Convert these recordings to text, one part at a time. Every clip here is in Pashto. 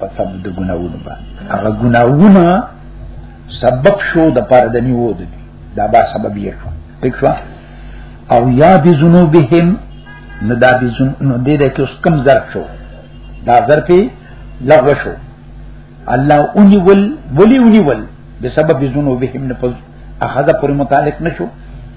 په سبب د ګناوونو باندې هغه ګناوونه سبب شو د پر د نیو د دا با سبب یې شو پکښه او یا د ذنوبهم نو دا د ذنوب دې د کې اوس کم ظرف شو دا ظرف لغو شو الله اونی ول ولی اونی ول بسبب ذنوبهم نه اخذ پر متعلق نشو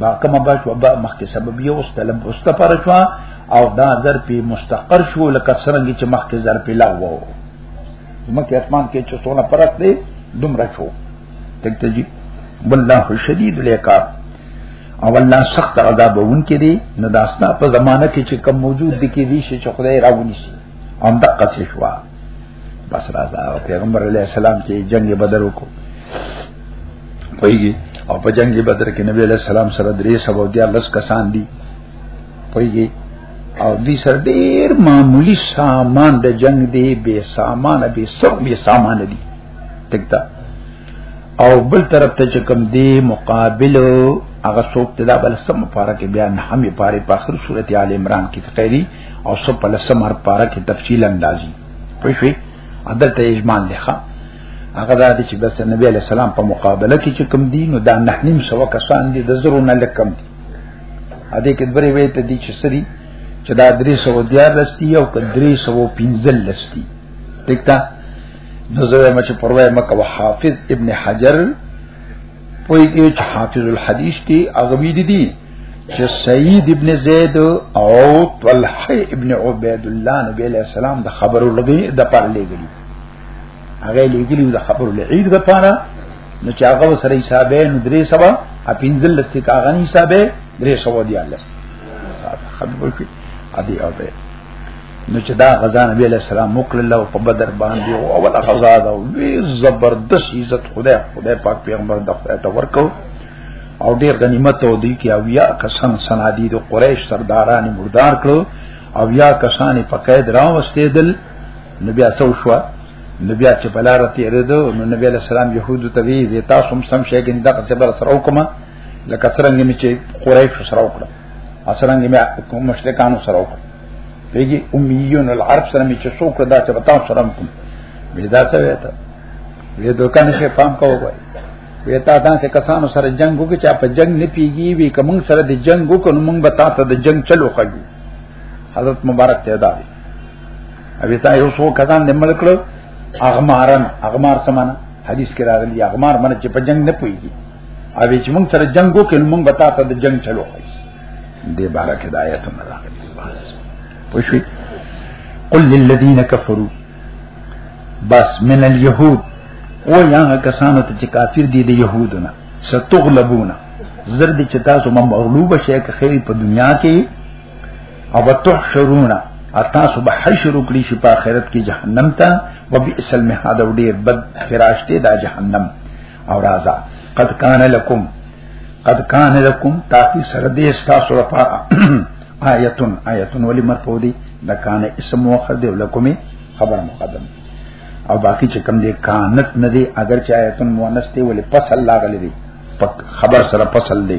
با کما با شو با مخکې سبب یو استلم استفر شو او دا زر په مستقر شو لکه څنګه چې مخکې زر په لا وو مکه اسمان کې چې څونه فرق دی دومره شو تک ته جی والله شدید العقاب او الله سخت عذاب وون کې دی نو داسنا په زمانہ کې چې کم موجود دي کې دي چې خدای راونی شي ان دقه شوا بس راځه پیغمبر علی السلام چې جنگ بدر وکړو پویږي او په جنگ بدر کې نبی له سلام سره درې سبو دي لس کسان دي پویږي او دې سر ډېر معمولی سامان د جنگ دی به سامان به سر به سامان دي تکتا او بل طرف ته چې کوم دی مقابل هغه څوک ته دا بل سم پاره کې بیا نه همې پاره په اخر سورته آل عمران کې تقری او سب په لسمه پاره کې تفصیل اندازي پوه شئ عدالت اجمال لخوا هغه دا چې بس نبی علی السلام په مقابله کې چې کوم دین نو دا نه نیم سو کسان دي د زرو نه لکم دي ا دې کې درې وې ته دي چې سری چې دا درې سو دیار لستی او درې سو پنځل لستی ټیک ده نو زه ما چې پروا مکه حافظ ابن حجر پوی کې چې حافظ الحدیث کې اغوی دي دي چې سید ابن زید او طلحه ابن عبید الله نبی علیہ السلام د خبرو لګي د پر لګي هغه لګلی د خبرو لعید د پاره نو چې هغه سره حسابې نو درې سبا ا پنځل لستي کاغنی حسابې درې سو دی الله خبر کې ادي او به نو چې دا غزا نبی علیہ السلام مکل الله په بدر باندې او اول غزا دا وی زبردست عزت خدای خدای پاک پیغمبر د خدای ته ورکو او ډیر غنیمت او دی کې او یا کسان سنادید قریش سرداران مردار کړو او یا کسان په قید راوستیدل نو بیا څو شو نو بیا چې بلاره تیرېدو نو نبی علیہ السلام يهودو ته وی وی تاسو هم سم شي ګنې دغه صبر سره وکما لکه څنګه می چې قریش سره وکړه څنګه می کوم مشرکان سره وکړه پیږي امیون العرب سره می چې څوک دا چې وتا سره کوم ودا څه وته وی دوکان شه پام کوو وای وی تا دا چې کسانو سره جنگ وکړي چې په جنگ نه پیږي وی کوم سره د جنگ وکړو موږ به تاسو د جنگ چلو خجو حضرت مبارک ته دا ابي تا یو څو کسان د ملک له اغمارن اغمار سمانه حدیث کې راغلی اغمار من چې په جنگ نه پويږي او چې موږ سره جنگ وکړو موږ به تاسو د جنگ چلو خو دې بار کې د آیت نه راغلی بس پوښوي قل للذین کفروا بس من اليهود او یا کسانو ته چې کافر دي د يهودونه ستغلبون زرد چې تاسو مغلوب شئ که خیر په دنیا کې او تحشرون اتا صبح حشر کړي شي په آخرت کې جهنم ته وبئس المهاد او ډیر بد فراشته دا جهنم او رازا قد کان لکم قد کان لکم تاکي سره دې تاسو لپاره آیتون آیتون ولی مرفوع دي دا کان اسم مؤخر دی لکم خبر مقدم او باقی چې کم دي کانت نه دي اگر چې آیتون مؤنث دی ولی پس الله غلي دي خبر سره پسل دی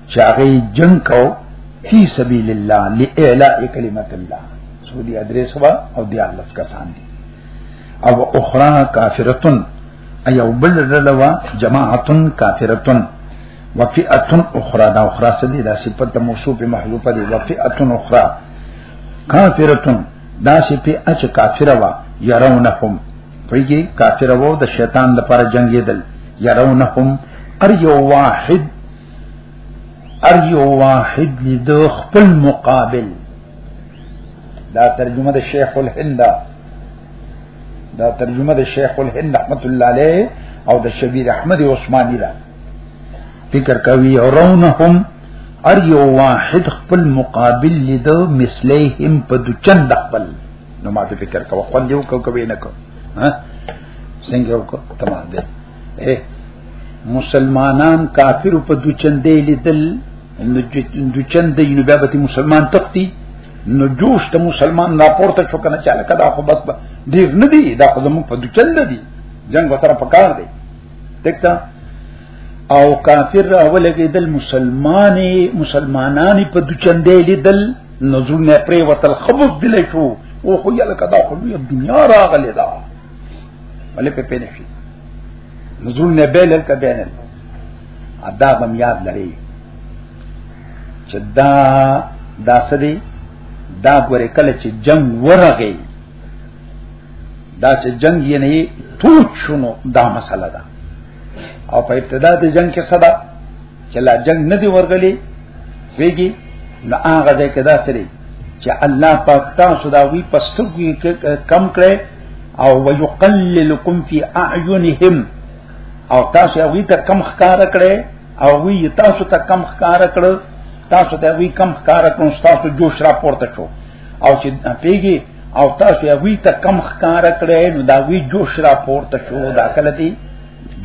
چې هغه جنگ کو فی سبیل الله لاعلاء کلمت الله سعودي ادرس وا او دی الله کسان دي او اخرى کافرتن ایو بل رلوا جماعتن کافرتن وفئه اخرى دا اخرى سدي دا صفت موصوف محذوفه دي وفئه اخرى کافرتن دا صفه اچ کافر وا يرونهم ویږي کافر وو د شیطان لپاره جنگیدل يرونهم ار یو واحد ار یو واحد لید خپل مقابل دا ترجمه د شیخ الهند دا ترجمه د شیخ الهند رحمت الله علیه او د شبیر احمد عثماني دا ذکر کوي يرونهم ار یو واحد خپل مقابل لید مثلیهم په دچند خپل نو ما ته فکر کوه خو دیو کو کوي نه کو ها څنګه وکړه تمام ده مسلمانان کافر په دوچندې لیدل دوچند یو بیا به مسلمان تختی نو جوش ته مسلمان راپورته شو کنه چاله کدا خو بس ډیر نه دی دا خو زموږ په دوچند دی جنگ وسره پکار دی دکتا او کافر راولګیدل مسلمانې مسلمانانی په دوچندې لیدل نظر نه پرې وتل خبر دلې شو او خو یلکه دا خو دنیا راغلی دا ولې په پېنه شي نزول نه بیل ته بیل ادا بم یاد لري چې دا دا سدي دا ګوره کله چې جنگ ورغی دا چې جنگ یې نه ټوټ شونو دا مسله ده او په ابتدا د جنگ کې صدا چې لا جنگ نه دی ورغلی ویږي نو هغه ځای کې دا سری چې الله پاک تاسو دا وی پستګوي کم کړي او ويقللکم فی اعینهم او تاسو هغه ته کم ښکار کړي او وی تاسو ته کم ښکار کړي تاسو ته وی کم ښکار کړي تاسو جوش را پورته شو او چې پیګي او تاسو هغه ته کم ښکار کړي نو دا وی جوش را پورته شو دا کله دی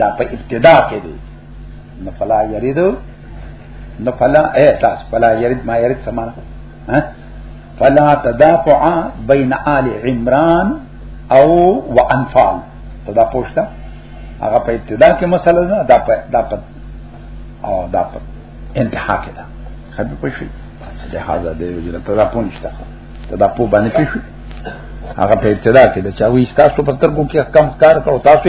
دا په ابتدا کې دی نو فلا یرید نو فلا اے تاس فلا یرید ما یرید سمانا ها فلا تدافع بین آل عمران او وانفال تدا پوښتا هغه په ابتدا کې مسله نه دا په دا په او دا په انتها کې ده خبر پښې څه هاذا دی چې تدا پونښتا تدا په باندې پښې هغه په ابتدا کې ده چې وی تاسو په ترګو کې کم کار کړو تاسو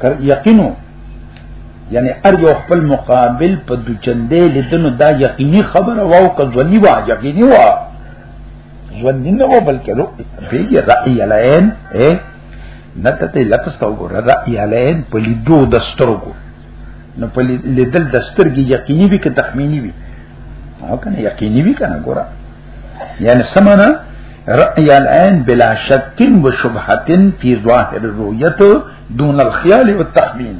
کر یقینو یعنی ار یو خپل مقابل په دوچندې لیدنو دا یقیني خبره واو که ځونی وا یقیني وا ځونی نه و بلکې رو به رأی العين اے نته ته لپس تا وګوره رأی العين په لیدو د سترګو نو په لیدل د سترګې یقیني وي که تخمینی وي هغه کنه یقیني وي کنه ګوره یعنی سمانا رأی العین بلا شک و شبهت فی ظاهر رویت دون الخیال و تخمین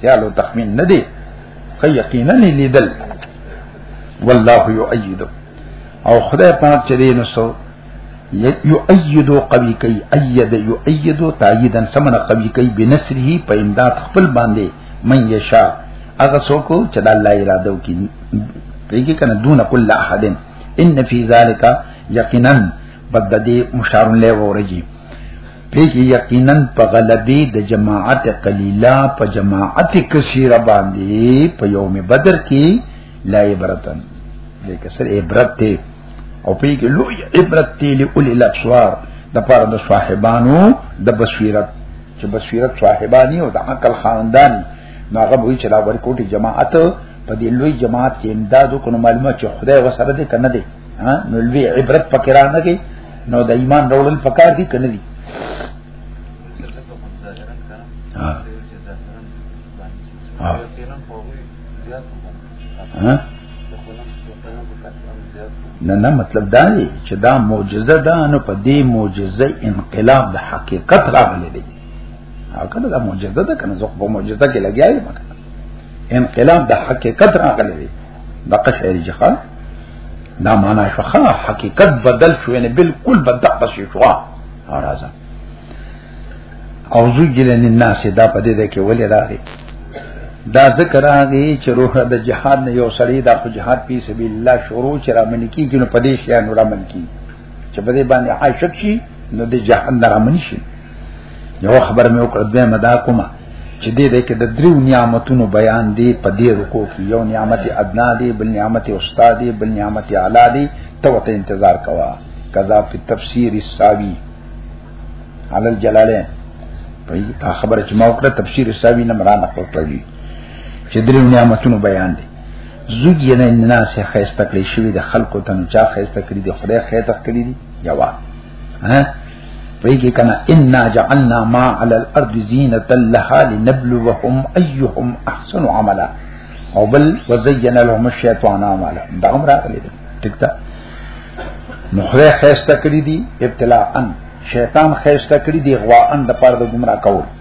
خیال و تخمین ندی خی یقینا لیدل والله یؤید او خدای پاک چې دین سو یؤید قوی کوي اید یؤید تاییدا سمن قوی کوي بنصره په امداد خپل باندې من یشا هغه څوک چې د الله اراده وکړي پیږي کنه دون کل احدن ان فی ذالک یقینا بد دې مشار له ورجی پیږي یقینا په غلبي د جماعت قلیلا په جماعت کثیره باندې په یوم بدر کې لا عبرتن لیکه سر عبرت ته او پیږي لوی عبرت ته لول الابصار د پاره د صاحبانو د بصیرت چې بصیرت صاحبانی او د عقل خاندانی نو هغه وی چې دا ورکوټي جماعت په دې لوی جماعت کې امداد کو نو معلومه چې خدای وسره دې کنه دې ها نو لوی عبرت پکې را نه کې نو د ایمان راوړل پکار دي کنه دي ها ها ها نه نه مطلب دا دی چې دا معجزه ده نو په دې معجزه انقلاب د حقیقت راغلی دی هغه د معجزه ده کنه زه په معجزه کې لګیا یم انقلاب د حقیقت راغلی دی د قشعری جخان دا معنا شخه حقیقت بدل شو یعنی بالکل بدق شو شو راځه او زوجل للناس دا په دې کې ولې راغی دا ذکر راغی چې روح د جهاد نه یو سړی دا په جهاد په سبیل الله شروع چې را منکی کینو په دې شی نور منکی چې په دې باندې عاشق شي نو د جهنم رامن شي یو خبر مې وکړ دې مدا کومه چې دې دې کې د دریو نعمتونو بیان دی په دې رکو کې یو نعمت ادنا دی بل نعمت استاد دی بل نعمت اعلی دی ته وته انتظار کوا کذا په تفسیر الساوی علی الجلاله په دې خبره چې ما وکړه تفسیر الساوی نه مرانه کوي چې دریو نعمتونو بیان دی زوج یې نه ناس یې خیسته کړی شوی د خلکو ته چا خیسته کړی دی خدای خیته کړی دی یوا ها ویږي کنه ان جعلنا ما على الارض زینتا لها لنبلوهم ايهم احسن عملا او بل وزين لهم الشیطان عملا دا عمر راغلی دی ټیک ده نو خدای خیسته کړی دی ابتلاء ان شیطان خیسته کړی دی غوا ان د پاره د گمراه کول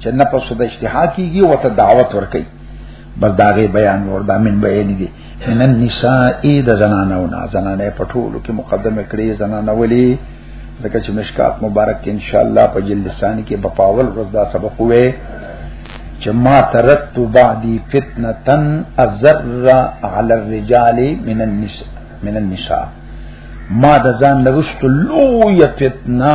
چې نه په سود اشتها کیږي او ته دعوت ورکي بس داغه بیان ور دا من بیان دي ان النساء ای د زنانو نه زنانه پټولو کې مقدمه کړي زنانه ولي ځکه چې مشکات مبارک ان شاء الله په جلد ثاني کې بپاول ورځ دا سبق وې چې ما ترت بعدي فتنه ازر على الرجال من النساء من النساء ما د ځان لوست لوی فتنه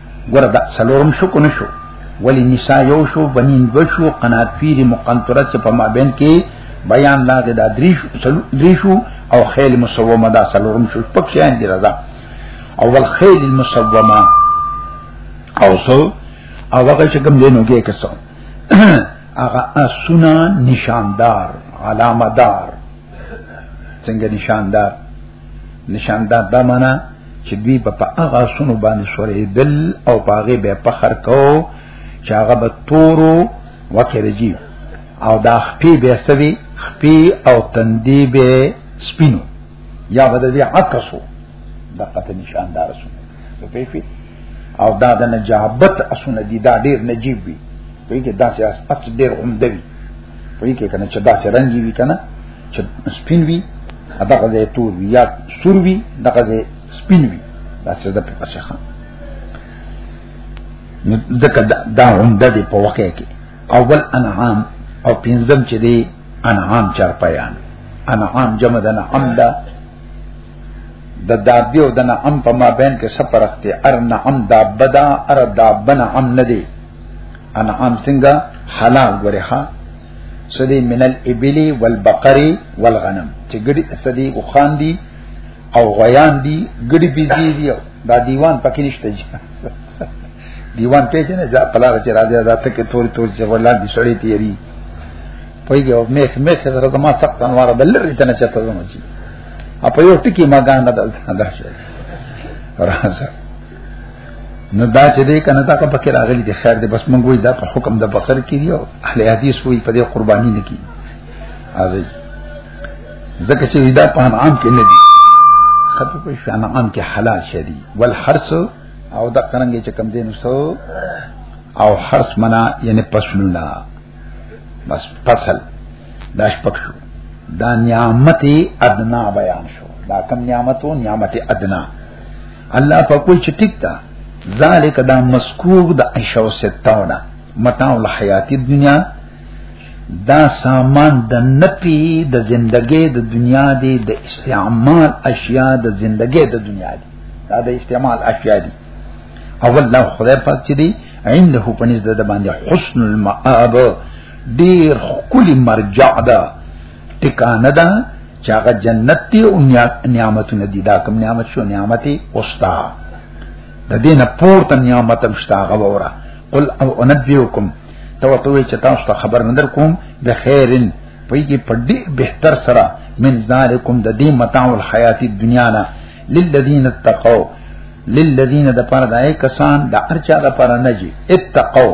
ګور دا څلورم شو کو نشو ولی نساء یو شو بنین دو شو قنات پیر مقنطره چې په مابین کې بیان لا د دریش دریشو او خیل مسومه دا څلورم شو پک شین دی رضا او ول خیل المسومه او سو او هغه چې کوم دینو کې کسو هغه اسونه نشاندار علامه دار څنګه نشاندار نشاندار دا معنی چې دوی په هغه سونو باندې سورېدل او پاغه به فخر کو چې هغه به تورو وکړي او دا خپې به سوي خپې او تندې به سپینو یا به دې عکسو دقت نشاندار سو په پیفي او دا د نجابت اسونه دي دا ډیر نجیب وي په کې داسې اس ډیر عمده وي وی کې کنه چې دا چې رنگ وی کنه چې سپین وی دغه دې تور وی یا سور وی دغه دې سپین وی دا څه ده په پښه خان نو ځکه دا عمده دی په واقع کې اول انعام او پنځم چې دی انعام چار پیان انعام جمع ده نه عمده د دابی او د نعم په مابین کې سفر اخته ار نعم دابدا ار دابنا عم نه دی انعام څنګه حلال ورخه سدي من الابل والبقر والغنم چې ګډي سدي او خان دي او غیان دي ګډي بيزي دي دا دیوان پکې نشته دیوان پیچ نه ځا پلا چې راځي دا ته کې تور تور چې ولان دي سړی تیری پویږي او میخ میخ سره د ما سخت انوار بل لري ته نه چته زموږي اپ یو ټکی ما ګان نه دلته دا شي راځه نو دا چې دې کنه تا کا پکې راغلي دي خیر دې بس مونږ وې دا په حکم د بقر کې دی او اهل حدیث وې په دې قرباني نه کی اوی ځکه چې دا په عام کې نه دي خطو په شان عام کې حلال شدي ول حرس او دا قرنګي چې کم دې نو سو او حرس منا یعنی پسلونا بس فصل دا شپک شو دا نعمت ادنا بیان شو دا کم نعمتو نعمت ادنا الله په کوئی چې ټیک تا ذالک دا مسکوک د عشاء ستاونه متاع الحیات دنیا دا سامان د نپی د زندګۍ د دنیا دی د استعمال اشیاء د زندګۍ د دنیا دی دا د استعمال اشیاء دی او الله خدای پاک چې دی عنده پنځ د باندې حسن المآب ډیر خولي مرجع ده ټکانه ده چې هغه جنت دی او نعمتونه دي دا کوم نعمت شو نعمت اوستا د دینه پورته نعمت هم شتا غوړه قل او انبئکم تو تو چې تاسو ته خبر نه در کوم د خیرن پېږي پډې بهتر سره من ذالکم د دې متاع الحیات الدنیا نه للذین اتقوا للذین د پاره دای کسان د ارچا د پاره نه جی اتقوا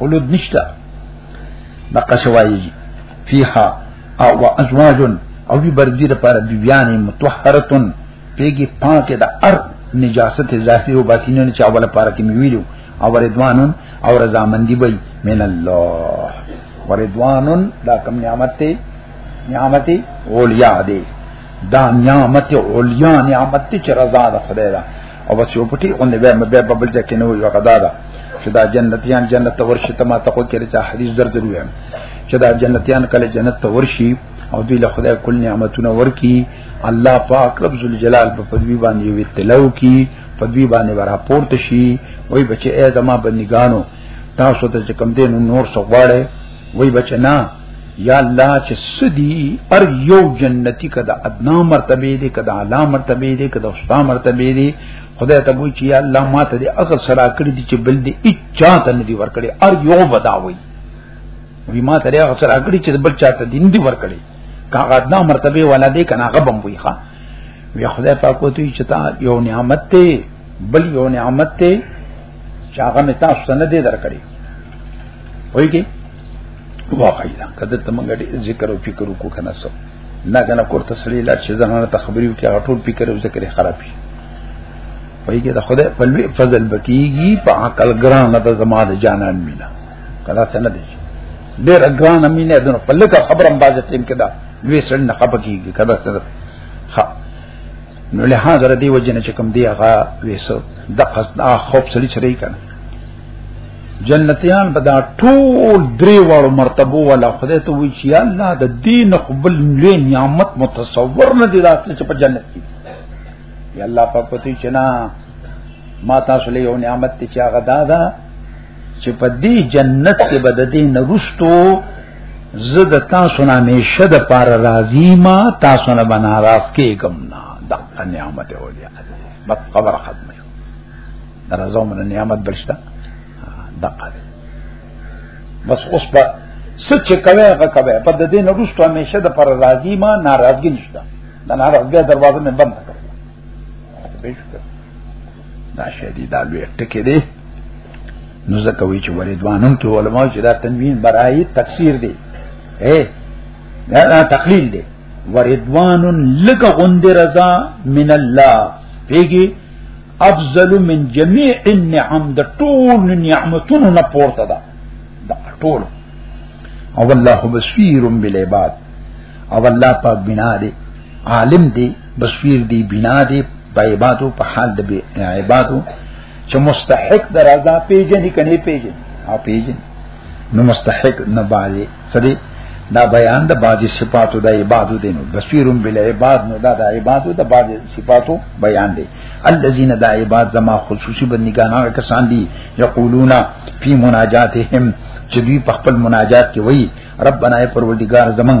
قلود نشتا دقه شوایي فيها او ازواج او بي بردي لپاره بيبيان متطهرتون پیږي پاکه د ار نجاست ظاهري او باطینه نه چاول لپاره کې ویلو او رضوان او رضامندي وي من الله ورضوان دا کوم نعمت ته نعمت اولیا دی دا نعمت اولیا نعمت چې رضا ده خدای ده او بس یو پټي اون دی به په بل ځای کې نه وي وقدا دا چې دا جنتیان جنت ته ورشي ته ما ته کو کړي چې حدیث در درو یم چې دا جنتیان کله جنت ته ورشي او دوی له خدای کل نعمتونه ورکی الله پاک رب ذل جلال په پدوی باندې وی تلو کی پدوی باندې ورا پورته شي وای بچي ای زما بندګانو تاسو ته چې کم دین نور څو غواړي وای بچنا یا الله چې سدي ار یو جنتی کده ادنا مرتبه دي کده اعلی مرتبه دي کده اوستا مرتبه دي خدای ته وایي چې یا الله ما ته دې هغه سره کړی دي چې بل دې اچا ته نه دی ورکړي ار یو بداوي وی ما ته دې هغه سره کړی چې بل چاته دې نه دی ورکړي کاغه ادنا مرتبه ولا دې کنه هغه بم وی ښا وی خدای پاک وته چې تا یو نعمت ته بل یو نعمت ته چې هغه مې تاسو ته نه دی درکړي وایي کې واقعي دا کله ته موږ ذکر او فکر وکړو کنه سو نه کنه کور تسلی لا چې زمانه ته خبرې وکړي هغه ټول فکر او ذکر خراب شي وایي کې دا خدای په لوی فضل بکیږي په عقل ګران نه د زما د جانان مینا کله څه نه دی ډېر ګران مینه دنه په لکه خبرم باز ټیم کې دا لوی سړی نه خپکیږي کله څه نو له هغه دی وجنه چې کوم دی هغه وېسو د قصد خوب سړي چرې کنه جنتیان به دا ټول درې واړو مرتبو ولا خدای ته وی چې الله د دین قبل لوی نعمت متصور نه دی راته چې په جنت کې یا الله پاک پتی چې نه ما تاسو له یو نعمت چې هغه دا ده چې په دې جنت کې بد دې نرستو زه د تاسو نه همیشه د پار راضی ما تاسو نه بنا راز کېږم نه دا نعمت اولیا بس خبر ختم شو درځو من نعمت بلشتا دقه بس اوس په سچ کوي هغه کوي په دې نرستو همیشه د پار راضی ما ناراضګی نشته د ناراضګی دروازه مې بند کړه دا شدی دا لوی ټکی دی نو ځکه وی چې وریدوانم کې علماء چې دا تنوین برای تفسیر دی اے دا تقلیل دی وریدوان لک غند رضا من الله پیږي افضل من جميع النعم د ټول نعمتونو نه پورته ده دا ټول او الله بصیر بالعباد او الله پاک بنا دی عالم دی بصیر دی بنا دی په عبادتو په حال د عبادتو چې مستحق در رضا پیژنې کني پیژنې او پیژنې نو مستحق نه باندې سړي دا بیان د بعضی صفاتو د عبادتو دینو بصیرم بالعباد نو دا د عبادتو د بعضی صفاتو بیان دی الذين دا عباد زما خصوصي بندګانو کسان دي یقولون فی مناجاتهم چې دوی په خپل مناجات کې وایي ربنا ای پروردگار زمون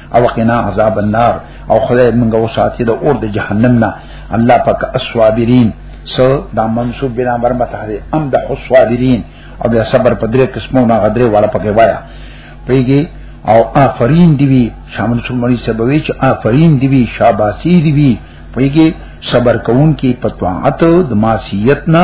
او قنا عذاب النار او خدای موږ وساتي د اور د جهنم نه الله پاک الصابرین سو دا منصوب بنا بر متحده ام د الصابرین او بیا صبر په درې قسمو نه غدري والا پکې وایا پیږي او آفرین دی وی شامل سمړي سبوي چې آفرین دی وی شاباسي دی وی پیږي صبر کوون کې پتوات د معصیت نه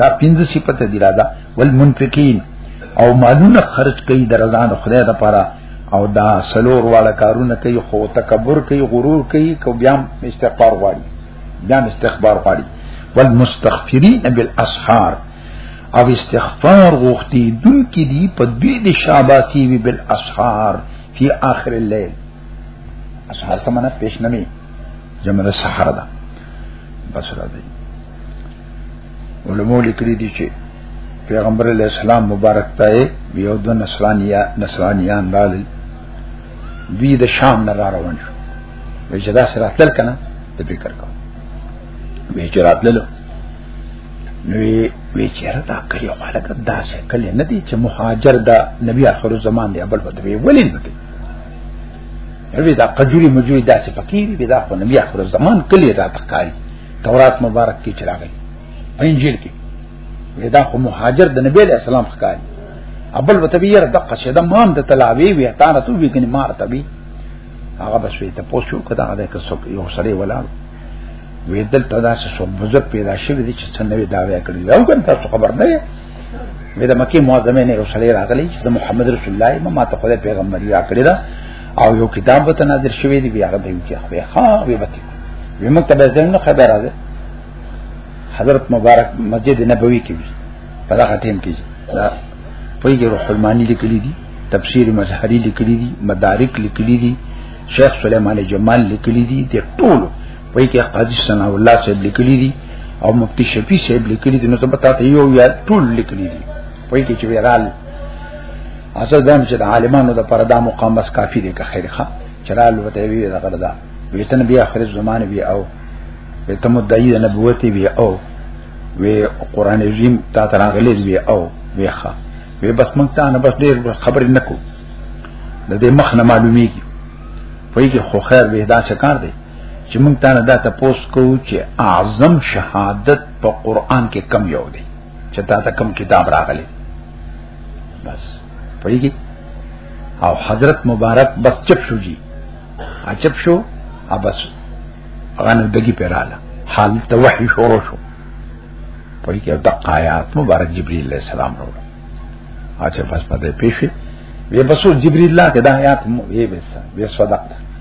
دا پنځه صفات دي راځه والمنفقین او مالونه خرج کوي درزان خدای د پاره او دا سلور واړه کارونه کوي خو تکبر کوي غرور کوي کو بیا استغفار غواړي بیا استغفار غواړي والمستغفرین بالاسحار او استغفار غوښتي دن کې دی په دوی د شاباتی وی بالاسحار فی آخر الليل اسحار ته معنا پیش نمی جمع سحر ده بس را دی علماء لیکلي دي چې پیغمبر علی السلام مبارک ته یو د نصرانیا نصرانیان رال دوی د شام نه را روان شو وی چې دا سره تل کنه د فکر کو وی چې راتلل نو وی چې را تا کړی خلک دا څه کله نه دي چې مهاجر دا نبی اخر زمان دی بل وته وی ولین نه دي وی دا قجوري مجوري دا څه فقیر وی دا خو نبی اخر زمان کلی را تخکاری تورات مبارک کې چراغی په انجیل کې ودا خو مهاجر د نبی له سلام ښکاري ابل وتبی ير دقه شه د مام د تلاوی وی تانه تو وی کني مار تبي هغه بس وی ته پوښتنه کړه هغه که څوک یو سړی ولاړ وی دلته دا څه بزرګ پیدا شوی دی چې څنګه وی دا وی کړی یو کنه تاسو خبر نه مې د مکه معظمه نه رسول راغلی چې د محمد رسول الله ما ماته خدای پیغمبر را کړی دا او یو کتاب ته نازل شوی دی بیا غوډه یو کې خو ښا وی بچی وی موږ ته به څنګه خبر راځي حضرت مبارک مسجد نبوي کې وی په هغه ټیم کې دا په یو روح المانی لیکلی دی تفسیر مظهری لیکلی دی مدارک لیکلی دی شیخ سلیمان جمال لیکلی دی د ټولو وای کې قاضي ثنا الله صاحب لیکلي دي او مفتی شفیع صاحب لیکلي دي نو ته پتا ته یو یا ټول لیکلي دي وای کې چې ویرال اصل دا چې د عالمانو د پر دا مقام بس کافی دی که خیر ښه چرال وته وی دا غره دا ویتن بیا اخر زمان بیا او ویتن مدعی د نبوت بیا او وی قران عظیم تا تراغلی بیا او وی ښه وی بس مونږ ته نه بس ډیر خبر نه کو د دې مخ نه معلومیږي وای کې خو خیر به دا څه کار دی چې موږ ته دا تاسو کوو چې اعظم شهادت په قران کې کم یو دی چې دا ته کم کتاب راغلی بس پوهیږي او حضرت مبارک بس چپ شو جی عجب شو او بس غنو دګي پیراله حال ته وحي شروع شو پوهیږي د آیات مبارک جبرئیل علیہ السلام ورو اچھا بس پدې پیښې وی بسو جبرئیل الله کې دا آیات مو یې بس وې صدق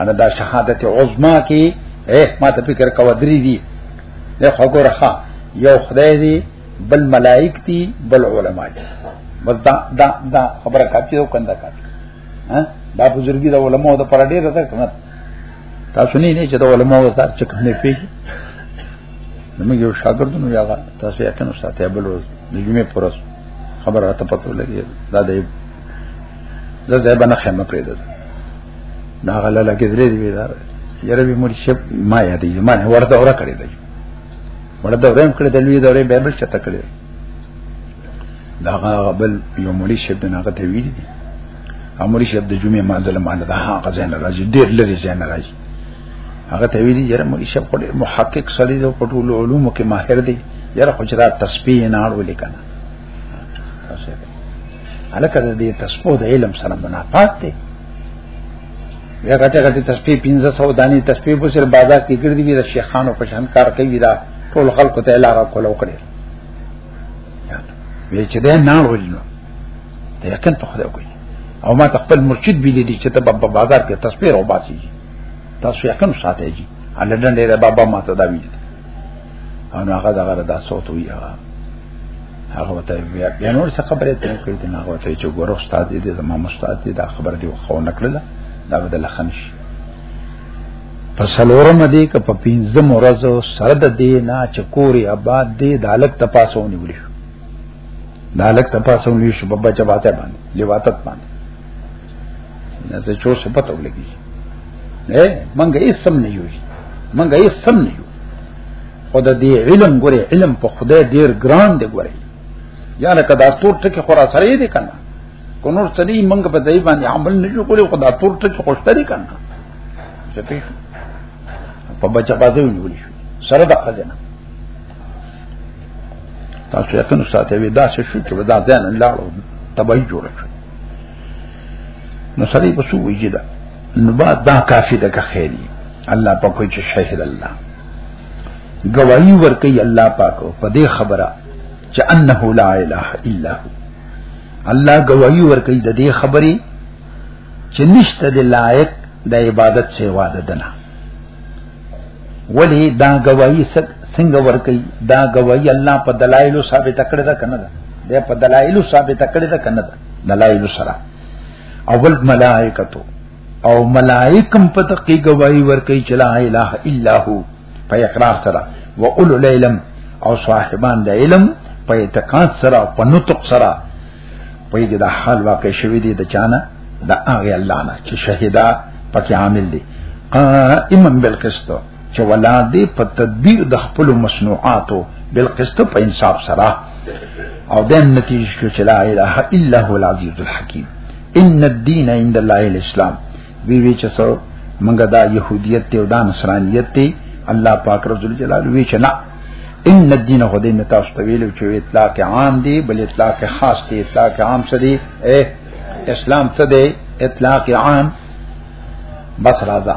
انا دا شهادت عظما کې اے ما ته فکر کا ودری دي له خبره ها یو خدای دی بل ملائک دي بل علما دي بس دا دا دا خبره کافي او کنده کافي ها دا بزرګي د علماو د پر ډیره ده کنه تاسو نه نه چې د علماو سره چې کومې پیږي زموږ یو شاګردونو یا تاسو یې کنه ساته بل ورځ د جمعې پرس خبره راته پته لګي دا د زه زه باندې خیمه پرې ده دا غلا لکه درې دی بیدار یره به مور شپ ما یادې ما ورته اورا کړی دی ورته اورا هم کړی دی لوی دورې به بل چته کړی دا غبل یو مولي شپ نه هغه ته ویل دي امر شپ د جمعې مازل مال دا هغه ځین راځي ډیر لري ځین راځي هغه ته ویل یره مولي شپ خو محقق سړی دی په ټول علومو کې ماهر دی یره خو چې دا تسبیح نه اړول کنه الکه د دې تسبیح د علم سره منافات دی یا غټه غټه تسبیح 1500 دانی تسبیح په سر بازار کې ګرځي وی د شیخانو په شان کار کوي دا ټول خلکو ته لاره کولو کړی وی چې دا نه ورجنو ته یقین په خدای کوي او ما خپل مرشد ویل دي چې ته په بازار کې تسبیح او باسي تاسو یقین ساتي جی الله دې بابا ما ته دا ویل او نو هغه دغه دا صوت وی هغه هغه وته بیا بیا نور څه خبره ته کړې ته هغه وته چې ګورو استاد دې زما مستاد دې دا خبر دی خو نه کړل دا بدل خنش په سلورم دې ک په پینځم ورځ سره د دې نه چې کوري آباد دې دالک تپاسونی ولې شو دالک تپاسونی شو په بچا باته باندې لیواتت باندې نه څه چور څه پته ولګي اے منګه یې سم نه یو منګه یې سم نه یو او د دې علم ګوري علم په خدای ډیر ګران دی ګوري یا لکه دا تور ټکی خورا سره یې دی کنه کو نور سړي منګه په دای باندې عمل نه جوړ کړي خدا تور ټکی خوشتري کنه چې پیښ په بچا باندې ونیول شو سره د خزنه تاسو یې کنه ساتي وي دا څه شو چې دا ځان لاړو تبعی جوړ کړ نو سړی په سو ویږي دا نو با دا کافی ده که خیری الله په کوئی چې شهید الله گواہی ورکي الله پاک په دې خبره چې انه لا اله الا هو الله گواہی ورکي د دې خبرې چې نشته د لایق د عبادت سیوا ده دنا ولی دا گواہی څنګه ورکي دا گواہی الله په دلایلو ثابت کړی دا کنه دا په دلایلو ثابت کړی دا کنه دلایل سره او بل ملائکتو او ملائکم په تقی گواہی ورکړي چې لا اله الا هو په اقرار سره و اولو العلم او صاحبان د علم په اعتقاد سره او په نطق سره په دې د حال واقع شوی دی د چانه د هغه الله نه چې شهدا پکې عامل دي قائما بالقسط چې ولادي په تدبیر د خپل مصنوعاتو بل قسط په انصاف سره او د نتیجې کې چې لا اله الا هو العزیز الحکیم ان الدین عند الله الاسلام وی وی چې سو منګه دا يهودیت ته او دا نصرانیت ته الله پاک رسول جلال وی چې نه ان الدين خدای می تاسو ته ویلو چې اطلاق عام دی بل اطلاق خاص دی اطلاق عام څه دی اسلام څه دی اطلاق عام بس راځه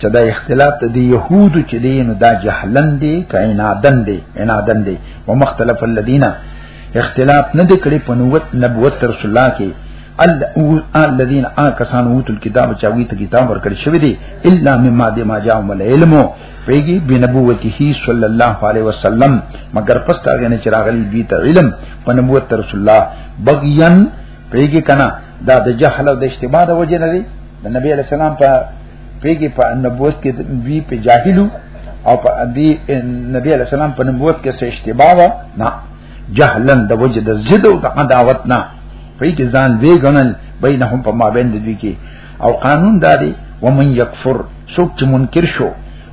چې دا اختلاف ته دی يهودو چې دی نو دا جهلن دی کائنادن دی انادن دی ومختلف الذين اختلاف نه دی کړی په نووت نبوت رسول الله کې الذين آکسان اوتل کتاب چاوی ته کتاب ورکړ شوی دی الا مما دی ما جاءهم العلم پیږي بنبوته صلی الله علیه وسلم مگر پس تا غنه چراغلی دوی ته علم په نبوت رسول الله بغیان پیږي کنا دا د جهل او د اشتباه د وجه نه دی د نبی علی السلام په پیږي په نبوت کې دوی په جاهلو او په ابي نبی عليه السلام په نبوت کې څه اشتباه و نه جهلن د وجه د زده او د عداوت نه په کې ځان وی غنل بینهم په مابین د دوی کې او قانون دادی ومن یکفر څوک چې منکر شو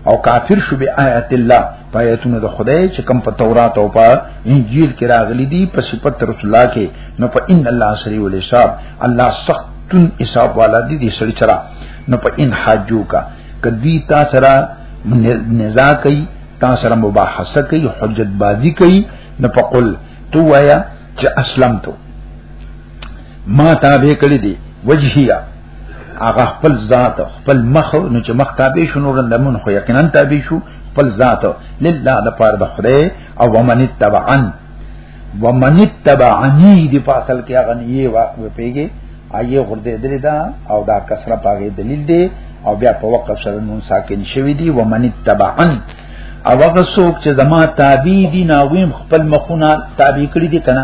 او کافر شو به آیات الله پایتونه د خدای چې کم په تورات او په انجیل کې راغلي دي په صفت رسول الله کې نو په ان الله سری ول حساب الله سختن حساب والا دي دي سړي چرا نو په ان حاجو کا کدی تا سره نزا کوي تا سره مباحثه کوي حجت بازی کوي نو په قل تو وایا چې اسلم تو ما تابع کړی دی وجهیا هغه خپل ذات خپل مخ نو چې مخ تابع شو نور لمن خو یقینا تابع شو خپل ذات لله د پاره د خدای او ومن تبعن ومن تبعنی دی په اصل کې هغه نیې واقع پیږي آیه غرده درې دا او دا کسره پاګه دلیل دی او بیا په وقف سره نون ساکن شوی دی ومن تبعن او هغه څوک چې زما تابع دي ناویم خپل مخونه تابع کړی دي کنه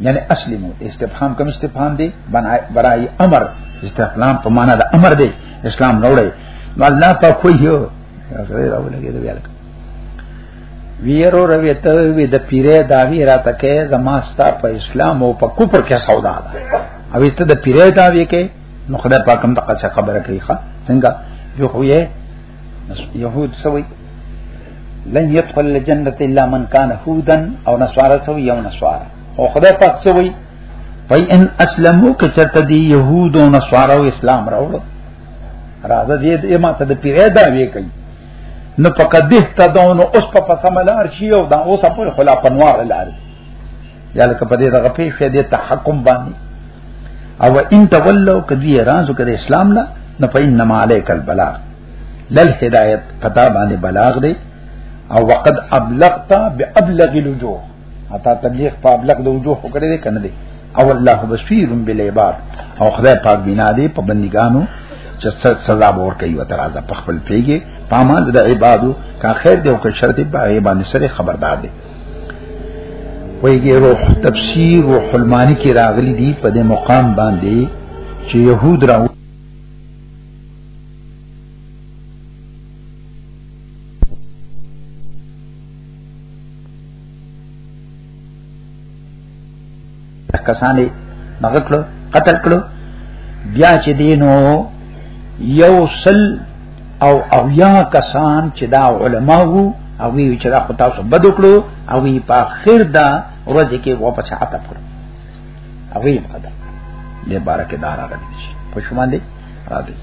یعنی اسلمو استفهام کوم استفهام دی برای امر استفهام په معنا د امر دی اسلام راوړی نو الله په خو یو سره راولګي دی الک ویرو رویته وی د پیره داوی را تکه زماستا په اسلام او په کفر کې سودا ده او ته د پیره داوی کې نو خدای پاک هم دغه خبره کوي ښا څنګه یو خو یې يهود سوي لن يدخل الجنة إلا من كان هودا أو نصارى سوي يو نصارى او خدای پاک سوي وای ان اسلمو کچرت دی يهود او نصارى او اسلام راوړ راځه دې دې ما ته د پیره دا وی کوي نو پکې دې تدون اوس په پسملار شي او دا اوس په خلا پنوار لاري یا لکه په دې دغه پیښه دې تحکم باندې او ان تولوا کدی رازو کده اسلام نه نه فینما علیک البلاغ لل هدایت پتا باندې بلاغ دی او وقد ابلغت بابلغ الوجوه اتا تبلیغ په ابلغ د وجوه وکړي دي کنه دي او الله بصیر بالعباد او خدای پاک بنا دي په بندګانو چې سزا ور کوي و درازه په خپل پیګه پامال د عبادو کا خیر دی او که شر دی په عیبان سره خبردار دی ویږي روح تفسیر او حلمانی کې راغلي دي په دې مقام باندې چې يهود راو کسان مغه کړو قتل کړو بیا چې دینو یو سل او او یا کسان چې دا علما وو او وی چې دا خطا سو بد کړو او وی په اخر دا ورځ کې واپس عتب کړو او وی مقدر دې بارکه دار راغلی شي په شوم باندې راځي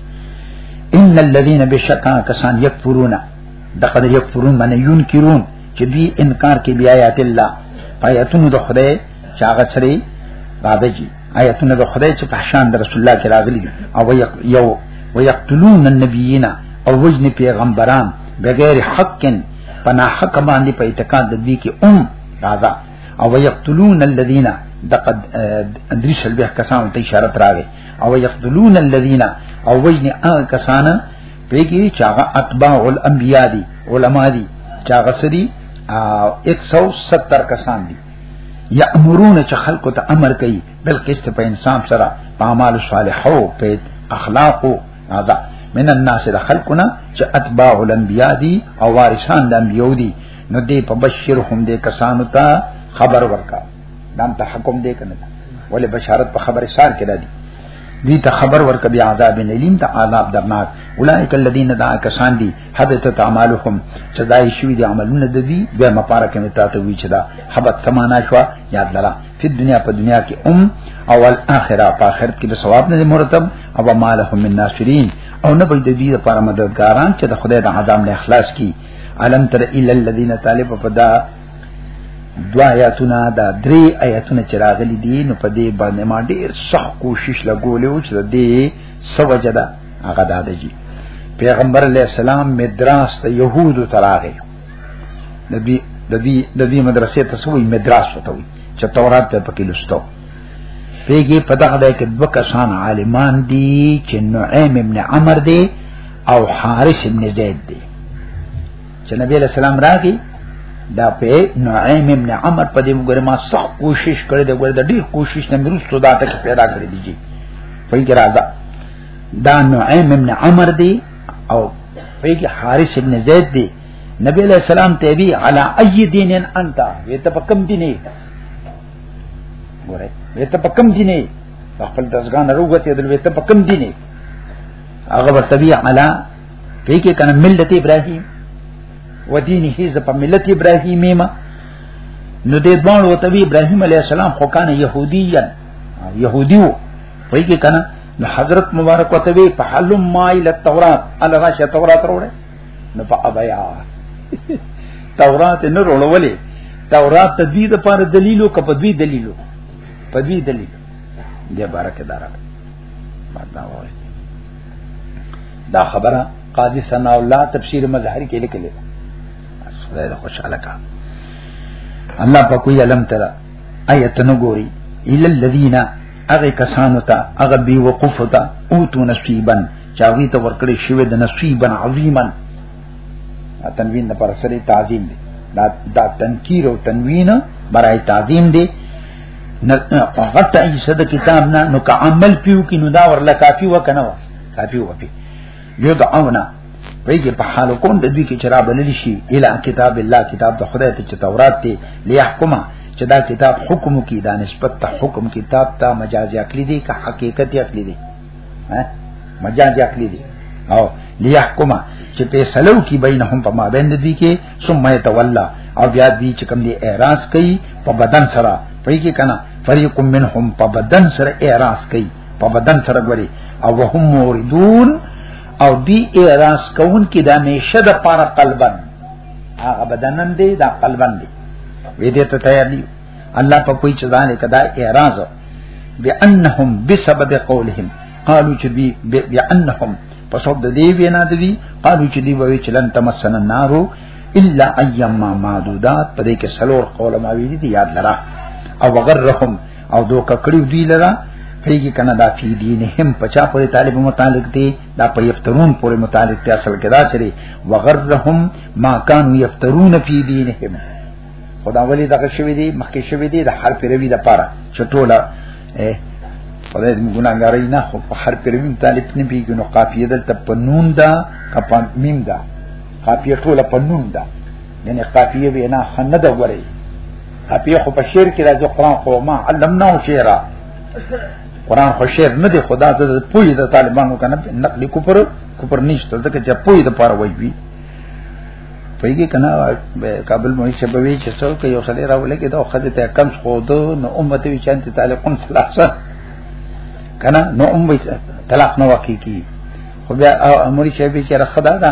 ان الذين بشکا کسان یکفرون دغه یکفرون معنی ينکرون چې دوی انکار کوي بیا آیات الله آیاتونو د خدای چې هغه سره راځي جی آیاتونه د خدای چې په شان د رسول الله کې راغلي او یو ويقتلون النبیین او وجن پیغمبران بغیر حق پنا حق باندې په اعتقاد د دوی کې ام راځه او ويقتلون الذين دقد ادریش البه کسان ته اشاره راغی او ويقتلون الذين او وجن هغه کسانه پیګی چې هغه اتباع الانبیاء دي علما دي چې هغه سری 170 کسان دي یامرون چې خلکو ته امر کوي بل قسط په انسان سره په اعمال صالحو په اخلاقو هذا من الناس د خلقنا چې اتباع الانبیاء دي او وارثان د انبیو دي نو دې په بشیر هم دې کسانو ته خبر ورکا دام ته حکم دی کنه ولې بشارت په خبر سار کې راځي دوی ته خبر ورک بیا عذاب نلیم ته عذاب درناک اولئک الذین دا کسان دي حبطت اعمالهم سزای شوی دي عملونه د دوی بیا مپاره کې متا ته وی چې دا حبط سمانا شو یاد لرا په دنیا په دنیا کې ام او الاخره په آخرت کې به ثواب نه مرتب او مالهم من ناشرین او نه به د دې لپاره مددګاران چې د خدای د عذاب نه اخلاص کی علم تر الا الذين طالب فدا دو آیاتونه دا درې آیاتونه چې راغلي دي نو په دې باندې ما ډېر سخت کوشش لګولې او چې دې سوجه ده هغه دا دی پیغمبر علی السلام مدراس ته يهودو تراغه د دې د دې د دې مدرسې ته سوې مدراس وته وي چې تورات په پکې لستو پیږي په دغه ځای کې دوه کسان عالمان دي چې نعیم ابن عمر دی او حارث ابن زید دی چې نبی له سلام راغی دا په نعیم ابن عمر په دې مګر ما سخت کوشش کړې دا ګور د ډیر کوشش نه مرستو دا ته پیدا کړې دي جی په کې راځه دا نعیم ابن عمر دی او په کې حارث ابن زید دی نبی علیہ السلام ته وی علی ای دین انت وی ته په کوم دین نه ګوره وی ته په کوم دین نه خپل دزګان روغته دل وی ته په کوم دین نه هغه ورته وی علی دې کې کنه ملت ابراهيم و دینه هیز په ملت ابراهیمی ما نو دې دوان وته وی ابراهیم علی السلام خو کان يهودیان يهودیو وای کې کنه نو حضرت مبارک وته وی په حلم ما ال التورات ال راشه تورات وروړه نو په ابیا تورات نه وروړولې تورات تدوید پر دلیلو کپ دوی دلیلو په دوی دلیل دې بارکه دارا ما دا وایي دا خبره قاضي ثنا الله تفسیر مظهری کې لیکلې ده خدای له خوشاله کا الله په کوی علم تر آیت نو ګوري الا الذين اغه کسانو ته اغه بي وقوف ته او تو نصیبن چاوی ته ورکړې شوی د نصیبن عظیما تنوین پر سره تعظیم دی دا, دا تنکیر او تنوین برای تعظیم دی غټ ایسه د کتاب نه نو که عمل پیو کې نو دا ورله کافی وکنه کافی وپی یدعونا ویږي په حال کون د دوی کې چرابه بلل شي اله کتاب الله کتاب د خدای ته چې تورات دی لیحکما چې دا کتاب حکم کی دا نسبت ته حکم کتاب ته مجاز عقلی دی که حقیقت عقلی دی ها مجاز عقلی دی او لیحکما چې په سلو کې بینهم په مابین د دوی کې ثم یتولا او بیا دوی چې کوم دی اعراض کوي په بدن سره پېږي کنه فریق منهم په بدن سره اعراض کوي په بدن سره ګوري او وهم موردون او دی اعراض کون کې دا میشه د پاره قلبن هغه بدنن دی دا قلبن دی وې دې ته تیار دی الله په کوئی چې ځان کدا اعراض بانهم بسبب قولهم قالو چې بي بانهم په سبب د دې وینا دی قالو چې دی وې چلن تمسن النارو الا ايما معدودات پدې کې سلور قول ما ویلي دي یاد لرا او وغرهم او دو ککړی دوی لرا پیږي کنه دا فی دین هم پچا پورې طالب متعلق دی دا په یفترون پورې متعلق دی اصل کې دا چری وغرهم ما کانوا یفترون فی دینهم خدا ولی دغه شوی دی مخکې شوی دی د حرف روی د پاره چټوله خدای دې ګناګارې نه خو په حرف روی طالب نه پیږي نو قافیه دلته په نون دا کپا میم دا قافیه ټوله په نون دا یعنی قافیه به نه خنه دا غوري اپی خو په شعر کې راځي قران خو ما علمنا شعرا قران خو شعر نه دی خدا ته پوی د طالبانو کنه نقل کوپر کوپر نشته ځکه چې پوی د پاره وای وی پېږي کنه کابل مې چې به وی چې څو کې یو سړی راولې کې دا خدای ته کم خو دو نو امت وی چانت تعلقون خلاصه کنه نو امت طلاق نو واقع کی خو بیا امر چې به چې رخدا دا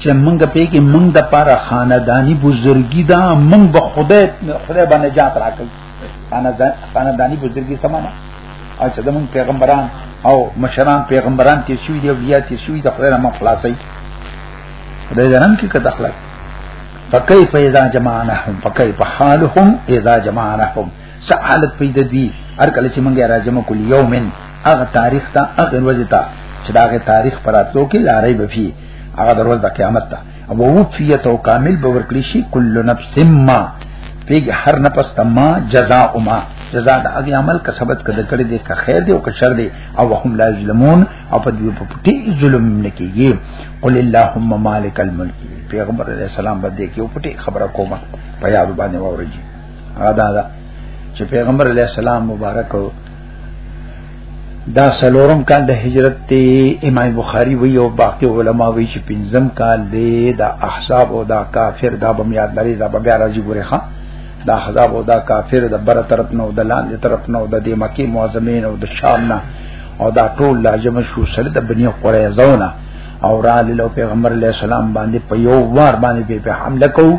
چې مونږ په کې مونږ د پاره خاندانی بزرګی دا مونږ به خدای خدای باندې جات راکړي خاندانی بزرګی سمانه او چې د مونږ پیغمبران او مشران پیغمبران کې شوی دی بیا چې شوی د خدای نه خلاصي خدای جنم کې کته خلاص فکیف اذا جمعناهم فکیف حالهم اذا جمعناهم څه حالت پیدا دی هر کله چې مونږه راځم کول یومن هغه تاریخ ته هغه ورځ ته چې دا هغه تاریخ پراتلو کې لارې بفي هغه د ورځ د قیامت ته او وفیت او کامل به ورکړي شي کل نفس ما پیګ هر نفس ته ما جزاء ما جزاء د هغه عمل کا ثبت کده کړي دي که خیر دی او که شر دی او هم لا ظلمون او په دې په پټي ظلم نه کیږي قل اللهم مالک الملک پیغمبر علیہ السلام باندې کې او پټي خبره کومه په یاد باندې ووري ادا دا چې پیغمبر علی السلام مبارک دا سلورم کال د هجرت ته امام بخاری وی او باقی علما وی چې پنځم کال دی دا احزاب او دا کافر دا بم یاد لري دا بیا راځي ګوره ښا دا احزاب او دا کافر د بر طرف نه او د لاندې طرف نه او د دې مکی معظمین او د شام نه او دا ټول لاجم شو سره د بنی قریظه او را لاله پیغمبر علی السلام باندې په یو وار باندې په حمله کوو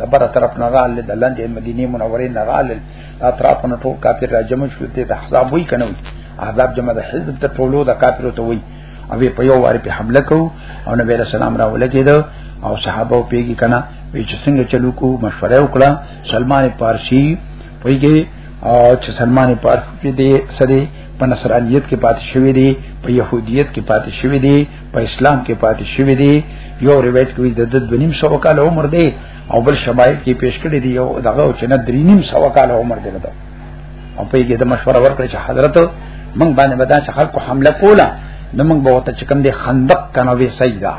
د بره طرف نه غال د لاندې مدینه منورې نه غال اطراف نه ټول کافر را جمع شو ته د حساب وای کنه وای عذاب جمع د حزب ته ټولو د کافرو ته وای او په یو واره په حمله کو او نبی رسول سلام را ولګید او صحابه پیګی کنه وی چې څنګه چلو کو مشوره وکړه سلمان فارسی پیګی او چې سلمان فارسی دې سره په نصرانیت کې پاتې شوی دی په يهودیت کې پاتې شوی دی په اسلام کې پاتې شوی دی یو روایت کوي د د دنیم سو کال عمر دی او بل شمایل کې پیش کړی دی یو دغه چې نه درې نیم سو کال عمر دی دا او په یوه د مشوره ورکړي چې حضرت من باندې بدا چې خلکو حمله کوله نو موږ به وته چې کوم دی خندق کنه وی سیدا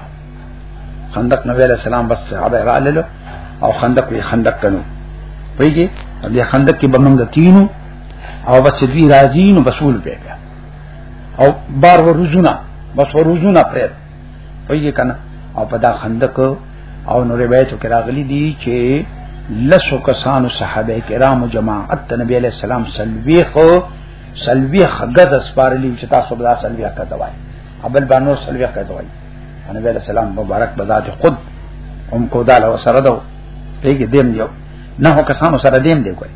خندق نبی علیہ السلام بس صحابه را لاله او خندق وی خندق کنو پیږي بیا خندق کې بمنګ تینو او بس دوی راځي نو بسول به بیا او بار ورزونه بس ورزونه پرې وایي کنه او په دا خندق او نو روایتو کې راغلي دي چې لسو کسانو صحابه کرامو جماعت ته نبی علیہ السلام سلوی خو سلوی خغز اسپارلی چې تاسو بلا سلوی کا دوای ابل بانو سلوی کا دوای نبی علیہ السلام مبارک بذات خود هم کو دال وسره دو پیګه دیم یو نه کسانو سره دیم دی کوي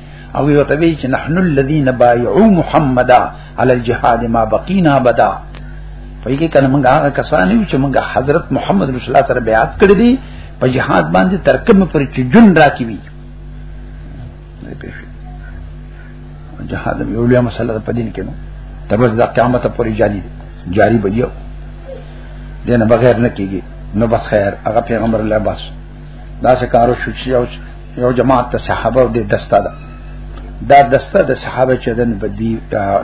او یو ته وی چې نحن الذين بايعوا محمدا على الجهاد ما بقينا بدا په یوه کله موږ هغه کسان یو چې موږ حضرت محمد رسول الله سره بیعت کړی دی په جهاد باندې ترکم پر چې جون راکی وی جهاد یو لوی مسله په دین کې نو تبرز د قیامت پورې جاری دی جاری به یو دنه بغیر نه کیږي نو بس خیر هغه پیغمبر الله بس دا څه کارو شو چې یو یو جماعت ته صحابه او د دستا ده دا دستا د صحابه چې دن بدی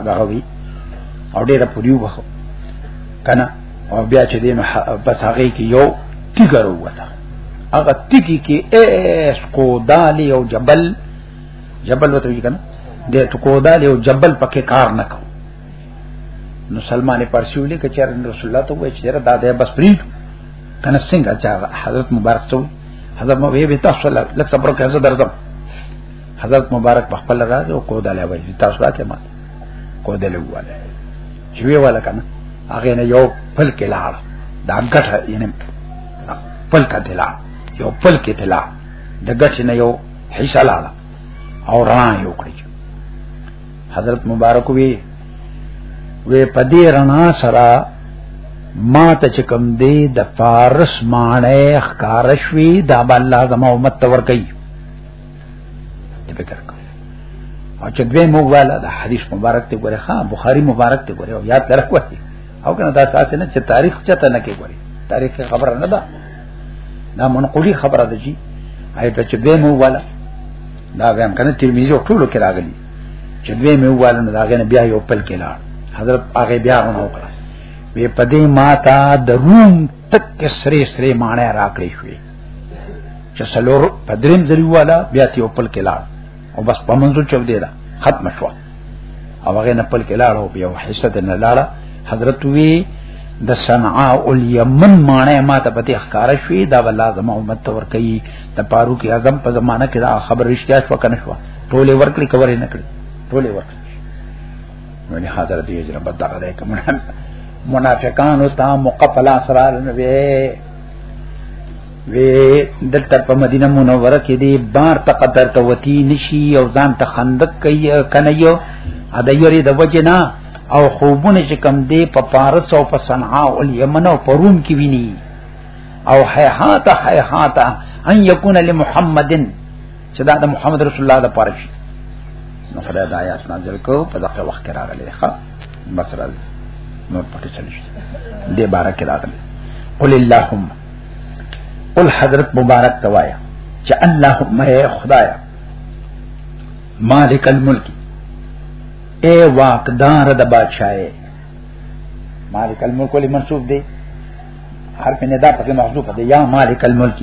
دغه وی او ډیره پوریو وخو کنه او بیا چې دین بس هغه کې یو تیګر وته هغه تیګی کې اس کو دالی او جبل جبل وته وی کنه د تو کو دالی او جبل پکې کار نه کو نو سلمان پرسیولې کچر رسول الله ته وای چې دا ده بس پریږد کنه څنګه چې حضرت مبارک ته حضرت مو به تاسو له لک صبر کوي زه درځم حضرت مبارک په خپل راځي او کو دلې وایي تاسو راته ما کو دلې واله چې وی والا کنه هغه نه یو پل کې لاړ دا ګټه یې نه پل کې دلا یو پل کې دلا د ګټه نه یو حصہ لاړ او رڼا یو کړی حضرت مبارک وی وی پدې رڼا سره ما ته چکم دی د فارس مانې خکارشوي دا به الله زما امت تور کوي ته فکر کوه او چې دوی مو والا د حدیث مبارک ته ګوره ها بخاری مبارک ته ګوره او یاد لره کوه او کنه دا تاسو نه چې تاریخ چته نه کې ګوره تاریخ خبره نه ده دا منقولی خبره ده جی آی په چې دوی مو والا دا ویم کنه ترمذی ټولو کې راغلی چې دوی مې وویل نو هغه نه بیا یو پل کې لاړ حضرت هغه بیا غو نو کړ وی پدې ماتا د روم تک سری سری مانه راکړې شوې چې سلور پدریم ذری والا بیا تی خپل کې لاړ او بس په منځو چو دی دا ختم شو او هغه نه خپل کې لاړ او بیا حصہ د نه لاړ حضرت وی د صنعاء الیمن مانه ما ته پته ښکار شوې دا ول لازم امت تور کوي د پاروق اعظم په زمانہ کې دا خبر رښتیا شو کنه شو ټوله ورکړي کور نه کړی ټوله ورکړي نو نه حاضر دی اجر په دغه ده کوم منافقان او تا مقفل اسرار نه وي وی دلته په مدینه منوره کې دی بار ته قدر ته وتی نشي او ځان ته خندق کوي کنه یو ادا یری د وجنا او خوبونه چې کم دی په پارس او په صنعاء او یمن او پروم کې ویني او حیحات حیحات ان یکون لمحمدن چې دا د محمد رسول الله د پاره شي نو خدای دا آیات نازل کو په دغه وخت کې راغلی ښا بس راځي نور پټه چلی شي دې بارا کې راغلی قل اللهم قل حضرت مبارک توایا چې اللهم اے خدایا مالک الملک اے واقدار د بادشاہي مالک الملک ولې منصوب دی حرف ندا پکې محذوف دی یا مالک الملک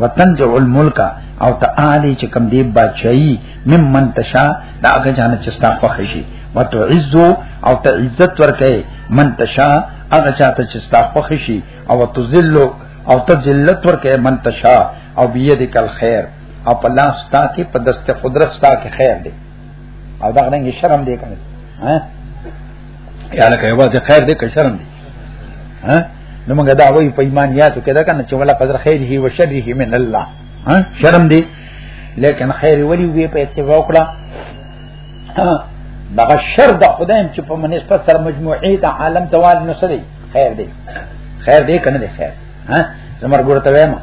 وتنزع الملک او تعالی چې کم دی بچي مم من تشا دا هغه جان چې ستا خوښ شي وتعز او تعزت ورکه من تشا هغه چاته چې ستا خوښ شي او تذل او تذلت ورکه من تشا او بيدک الخير او په لاس تا کې په دست قدرت تا کې خیر دی او دا غننګ شرم دی کنه ها یا لکه یوازې خیر دی که شرم دی ها نو موږ دا وایو په ایمان یا څه کده کنه چې ولا قدر خیره و شره من الله ها شرم دی لیکن خیر ولی وی په اتباع وکړه دغه شر د خدایم چې په منسبت سره مجموعي د عالم توال نو سره خیر دی خیر دی کنه دی خیر ها زمر ګور ته وایم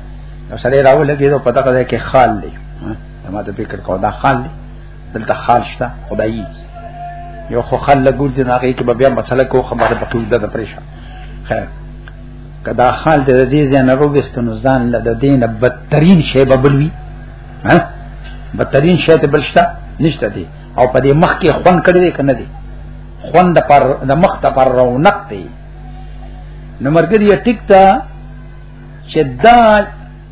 نو سره راو لګي نو پتا کړه کې خال دی ها ما ته فکر کو دا خال دی دلته خال شته خدایي یو خو خل لګور دي ناګه کې بیا مسله کو خبره پکې ده د پریشا خیر کدا خال د دې زنه روغست نو ځان له د دین بدترین شی ببلوي ها بدترین شی ته بلشتا نشته دي او په دې مخ کې خون کړی دی کنه دی خون د پر د مخ ته پر رونق دی نو مرګ دې ټیک تا چې دا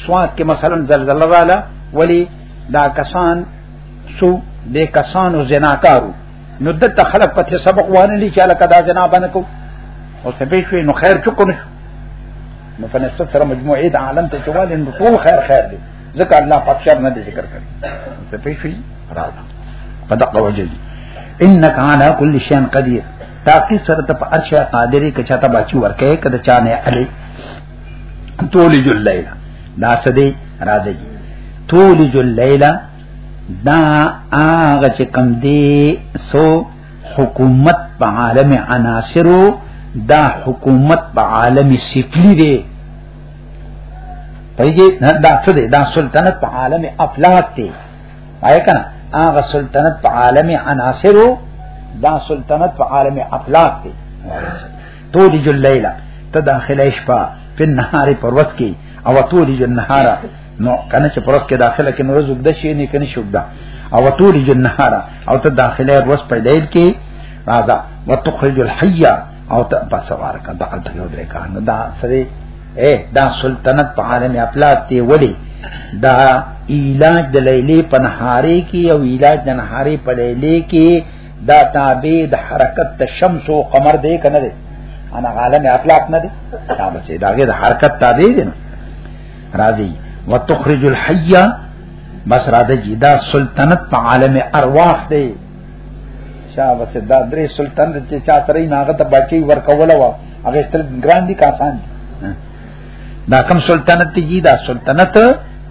سواد کې مثلا زلزلہ رااله ولی دا کسان سو دې کسانو زناکارو نو د تخلق په سبق وانه لې چې لکه دا جناب نه کو او څه به شي نو خیر چکو نشو نو په نسبت سره مجموعه د عالم ته چواله نو ټول خیر خیر دی ځکه الله پاک شر نه ذکر کړي څه به شي راځه په دغه وجه دي انك على كل شيء قدير تاکي سره ته په ارشه قادرې کچا ته باچو ورکه کده چا نه علي تولج الليل دا سدي راځي تولج الليل دا هغه چې کم دی سو حکومت په عالم عناصرو دا حکومت په عالم سفلی دی پېږي دا څه دی دا سلطنت په عالم افلاک دی آیا کنه هغه سلطنت په عالم عناصرو دا سلطنت په عالم افلاک دی تولج الليل تداخل شپه په نهار پروت کې او تولج النهار نو کنه چې پروت کې داخله کې نو زوګ د شي نه کني شوګ دا او تولج النهار او تداخله ورځ په لیل کې راځه وتخرج الحي او ته بسوار کا دخل ته یو درې کان دا سره اے دا سلطنت په عالم افلاط ته ولي دا علاج د لیلې په نهارې کې او علاج د نهارې په لیلې کې دا تابع د حرکت ته شمس او قمر دی کنه دی انا عالم اطلاق نه دی دا بس دا غي د حرکت تابع دی نو راضی وتخرج الحي بس را د جدا سلطنت په عالم ارواح دی شاه بس دا درې سلطنت چې چا سره نه هغه ته باقي ورکول و هغه ستل ګران دي کاسان دي دا کم سلطنت دی دا سلطنت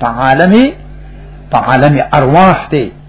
په عالم په عالم ارواح دی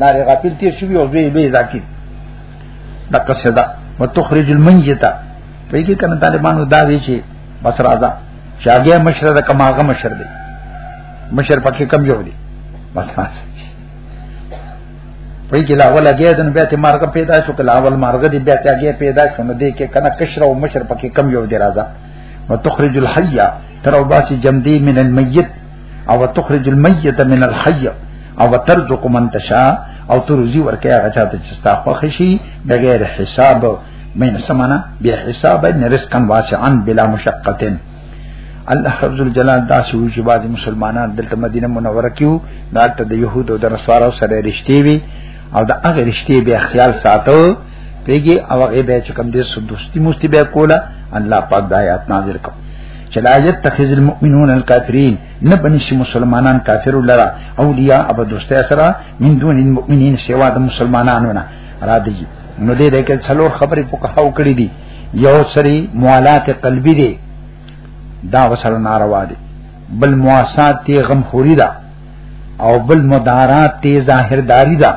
لارې غافل تیر شوی او به به ذاکر دغه صدا وتخرج المنجتا په کې کنه طالبانو دا وی چې بس راځه چې هغه مشر د کماغه مشر دی مشر پکې کم جوړ دی بس خاص په کې لا ولا دې دن به ته مارګه پیدا شو کله اول مارګه دې به ته هغه پیدا شو نو دې کې کنه کشر او مشر پکې کم جوړ دی راځه وتخرج الحي تر وباسي جمدي من الميت او تخرج المیت من الحی او ترزق من تشا او ترزی ورکه هغه چاته چې ستا خوښ شي بغیر حساب مې سمانا به حساب نه رزقن واسعا بلا مشقتن الله حفظ الجلال دا شو چې بعض مسلمانان دلته مدینه منوره کیو دا ته د يهودو د نصارو سره رښتې وي او دا هغه رښتې به خیال ساتو پیږي او هغه به چې کم دې سو دوستي مستی به کوله الله پاک د آیات نازل کړ چې لا يتخذ المؤمنون الكافرين نه بنشي مسلمانان کافر لرا اولیاء اب دوسته سره من دون المؤمنین سوا د مسلمانانو نه را دي نو دې دې کې څلور خبرې په کاو کړې دي یو سری موالات قلبی دي دا وسره ناروا دي بل مواسات تی غم خوری دا او بل مدارات تی ظاهرداری دا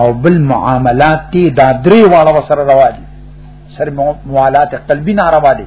او بل معاملات تی دا درې واړه وسره روا دي سر موالات قلبی ناروا دي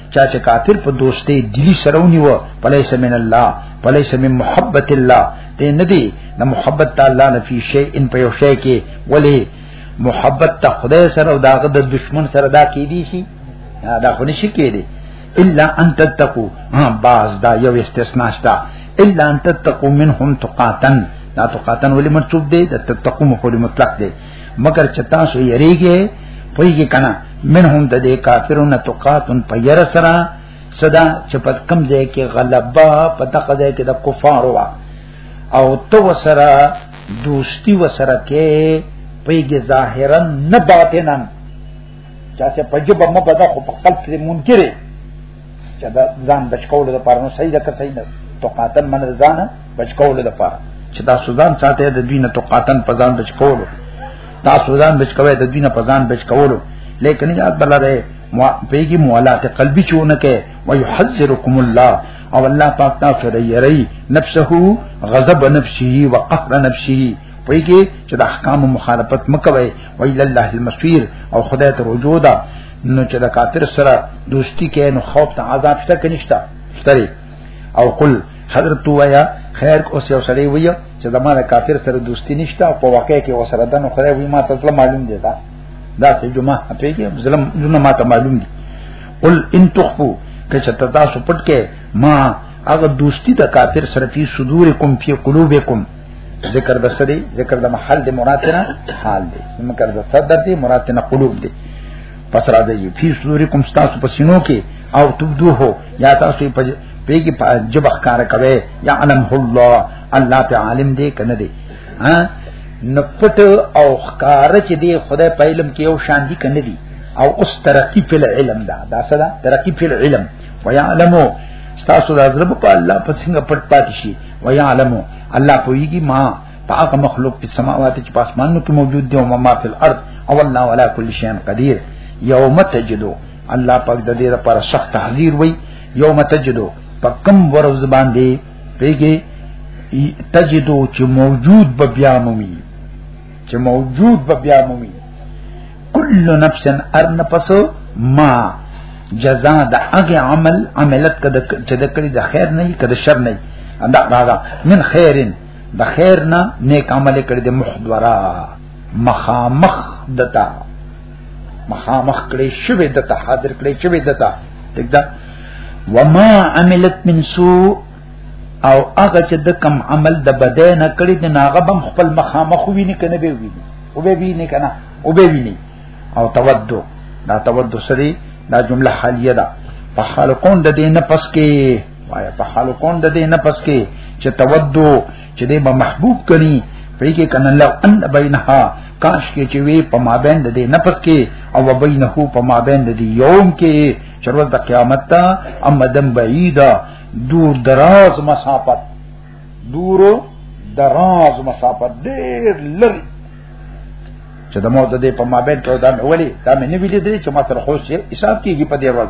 چا چې کافر په دوستي دلی سرونی و پلیس من الله پلیس من محبت الله دې ندی نه محبت تعالی نه فی شی ان په یو شی کې ولی محبت ته خدای سره او داغه د دشمن سره دا کې دي شي دا خو نشي کې دي الا ان تتقو ها باز دا یو استثناء شته الا ان تتقو منهم تقاتن دا تقاتن ولی منصوب دی د تتقو مفعول مطلق دی مگر چتا سو یریږي پویږي کنه منهم د دې کافرون تقاتن په ير سره صدا چې په کم ځای کې غلبا په دغه ځای کې د کفار وا او تو سره دوستی وسره کې پویږي ظاهرا نه باطنن چا چې په جبه مبدا خو په قلب کې منکره چې دا ځان بچ کول د پاره نو صحیح ده که صحیح نه تو قاتل من ځان بچ کول د پاره چې دا سوزان ساته د دینه تو قاتل په ځان بچ کول دا سوزان بچ کوي د دینه په ځان بچ کول لیکن یاد بل ده پیږي موالات قلبي چونه کې ويحذركم الله او الله پاک تاسو لري نفسه غضب نفسه وقهر نفسه وایي کې چې د احکام مخالفت مکوي وایي لله المسویر او خدای ته رجوع ده نو چې د کافر سره دوستی کې نو خوف ته عذاب شته کې نشته ستري او قل حضرت وایا خیر کو سیو سړی وایي چې د ما د کافر سره دوستی نشته او په واقع کې وسره ده نو خدای وایي ما ته ظلم معلوم دی دا دا چې جمعه پیږي ظلم جنه ما ته معلوم دی قل ان تخفو که چې تاسو پټ کې ما هغه دوستی د کافر سره په صدور کوم په قلوب کوم ذکر د سری ذکر د محل د مراتنا حال دی ذکر د صدر دی مراتنا قلوب دی پس را دی فی صدورکم تاسو په سینو کې او تبدو هو یا تاسو په پیګي په جب ښکار کوي یا علم الله الله په عالم دی کنه دی ها نپټ او ښکار چې دی خدای په علم کې یو شان دی کنه دی او اوس ترقی په علم دا دا سره ترقی په علم ويعلمو تاسو د ضرب په الله په څنګه پټ پاتې شي ويعلم الله پويږي ما پاک مخلوق په سماوات چې پاسمانو کې موجود دي او ما په الارض او الله ولا كل شيء قدير يوم تجدو الله پاک د دې لپاره سخت تحذير وي يوم تجدو پکم ورځ باندې پیږي تجدو چې موجود به بیا مومي چې موجود به بیا مومي کل نفس ار نفس ما جزا د هغه عمل عملت کده چې د کړي د خیر نه کده شر نه دا راځه من خیرن د خیر نه نیک عمل کړي د محضرا مخامخ دتا مخامخ کړي شوی دتا حاضر کړي شوی دتا دګدا وما عملت من سوء او هغه چې د کم عمل د بدې نه کړی د ناغه بم خپل مخامخ ویني کنه به ویني او به ویني کنه او به ویني او تودو دا تودو سری دا جمله حالیه ده په حال کون د دې نه پس کې وایا په حال کون د دې نه پس کې چې تودو چې دې به محبوب کړي په کې کنه لو ان بینها کاش کې چې وی په مابین د دې نه پس کې او بینه په مابین د دې یوم کې چې ورځ د قیامت ته امدن بعیدا دور دراز مسافت دور دراز مسافت ډېر لري چې د موت دې په مابین کې دا مې ولي دا مې نه ویلې دې چې ما تر خو شي حساب کیږي په دې ورځ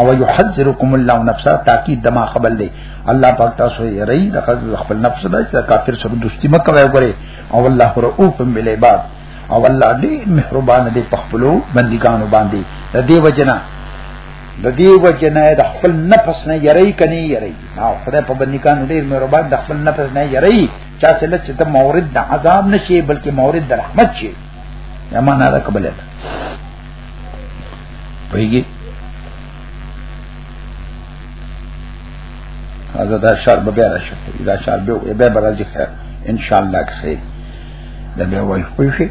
او یحذرکم الله نفسا تاکید دما خبر دی الله پاک تاسو یې رہی د خپل نفس د کافر سره دوستی مکه وای غره او الله رؤوف بالعباد او الله دې مهربان دې په خپلو بندګانو باندې د دې وجنه د دې وجنه د خپل نفس نه یری کني یری ما خدای په بندګان ډیر مهربان د خپل نفس نه یری چا چې لچ ته مورد د عذاب نشي بلکې مورد د رحمت شي یا معنا دا قبل ده پویږي هذا دا شعر به بیا راشي دا شعر به به راځي خیر ان شاء الله خیر دا به وایي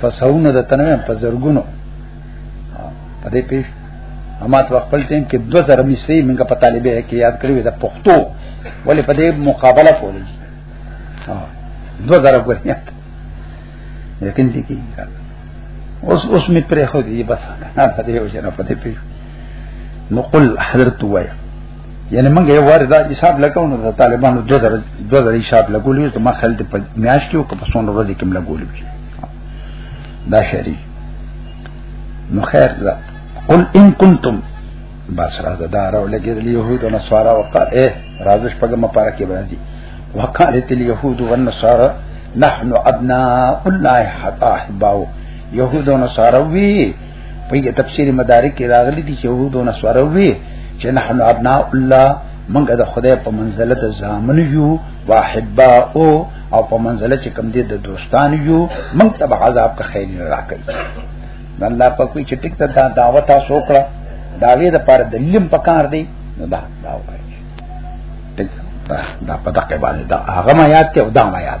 په سونه د تنوي په زرګونو په دې پیښ اما تو خپل ټیم کې 2000 مصری موږ په طالبې کې یاد کړی دا پښتو ولې په دې مقابله کولې ها 2000 ګورې یقین دي کې اوس اوس می پرې خو دې بس نه په دې وجه نه په دې پیښ نو قل حضرت وایا یعنی موږ یو واره دا حساب لګاو نو د طالبانو دوه در دوه در حساب لګولې ته ما خل دې په میاش کې او په سون ورځې کې لګولې دا شری نو خیر دا قل ان کنتم بس راځه دا راو لګې د يهود او نصارا وقال اے راځش په ما پاره کې راځي وقالت اليهود والنصارى نحن ابناء الله حتى احباو يهود ونصارى وی په یوه تفسیر مدارک کې راغلي دي چې یهود او نصارا وی چې نحن ابناء الله موږ د خدای په منزله د زامن یو واحبا او او په منزله چې کم دي د دوستان یو موږ ته به عذاب کا خیر نه راکړي الله په کوئی چې ټیک ته دا دعوت تاسو کړه داوی د پر دلیم پکار دی نو دا دا وایي دا په دقه باندې دا هغه ما یاد ته او دا ما یاد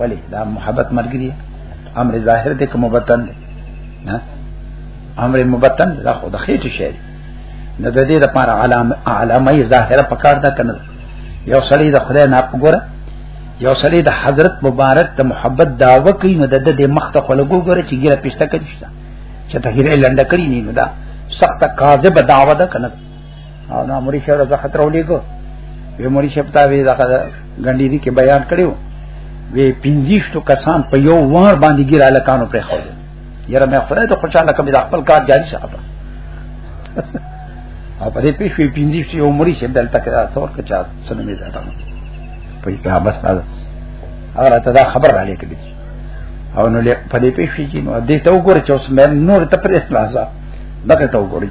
ولی دا محبت مرګ دی امر ظاهر دی کوم مبتن دی نه امر مبتن دا خو د خېټه شی نه د دې لپاره علامه علامه ظاهره پکار ده کنه یو سړی د خدای نه وګوره یو سړی د حضرت مبارک د محبت داوا کوي نو د دې مخ ته خلګو ګوره چې ګیره پښته کوي چې تهیره لنډه کړی نه دا سخت کاذب دعوه ده کنه او نو مری شهر ته خطر ولې کو به مری شپتا وی دا غنډې دي کې بیان کړو وی پنځیشتو کسان په یو وار باندې ګیر الکانو پر خو یاره مې خدای ته خوشاله کوم دا خپل کار جاری شاته او په دې پیښې پنځیشتو یو مری شپ دلته کې دا څور کچا سره مې ځاته په دې بس دا هغه ته دا خبر را لیکل او نو په دې پیښې کې نو دې ته وګوره چې اوس مې نور ته پرې خلاصه دغه ته وګورئ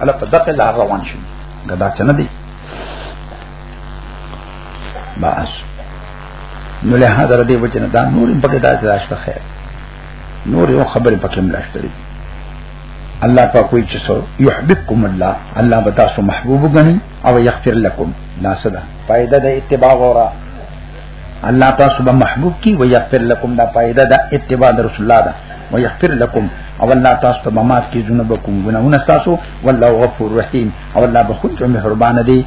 الا په دغه لا روان شي غدا چنه دی بس نو له هغه ردی وچنه دا نور په کې دا راځه خیر نور یو خبر پکې ملاشته دی الله په کوئی چې سو يحببكم الله الله به تاسو محبوب غني او يغفر لكم لا صدا فائدہ د اتباع غورا الله تاسو به محبوب کی ويغفر لكم دا پایده دا اتباع رسول الله دا ويغفر لكم او الله تاسو ته معاف کی ذنوبکم ګناونه تاسو والله غفور رحیم او الله بخون ته مهربان دی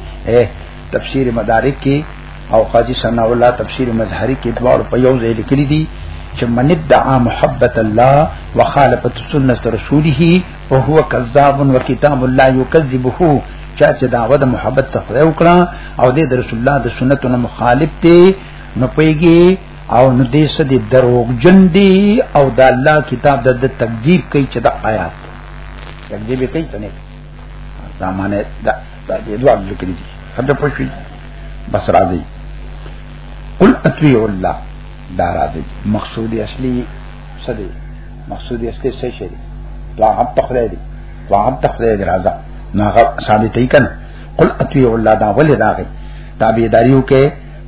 تفسیر مدارک کی او قاضی ثنا الله تفسیر مظهری کی دوار په یو ځای لیکلی دی چې من دعا محبت الله وخالفت سنت رسوله او هو کذاب و کتاب الله یکذبه چا چې دعوه د محبت ته خدای وکړه او د رسول الله د سنتونو مخالف دی نو پیږي او نو دې څه دي دروغ جن دي او د الله کتاب د تکذیب کوي چې د آیات تکذیب کوي څنګه دا معنی دا د دې دوه لیکل دي خبره پوښي بس را دي قل اتوی الله دا را دي مقصود اصلي څه دي مقصود یې څه څه شي دعا حب تخره دي دعا حب تخره دي راځه نو هغه ثابت یې کنه قل اطیع الله دا ولې راغی تابعداریو کې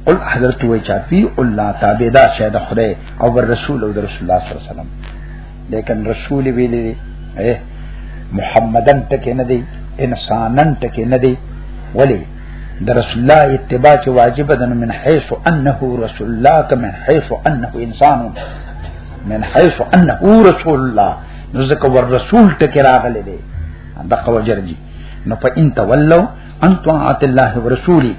قل حضرت وی چاپی الله تابعدار شه د خدای او رسول او رسول الله صلی الله علیه وسلم لیکن رسول ویلې اے محمدن تک نه دی انسانن تک نه دی ولی د رسول الله اتباع واجب ده من حيث انه رسول الله كمن حيث انه انسان من حيث انه رسول الله نو ځکه ور رسول ټکی راغلی دی دا قول جرجی نو په ان تولوا ان طاعت الله ورسوله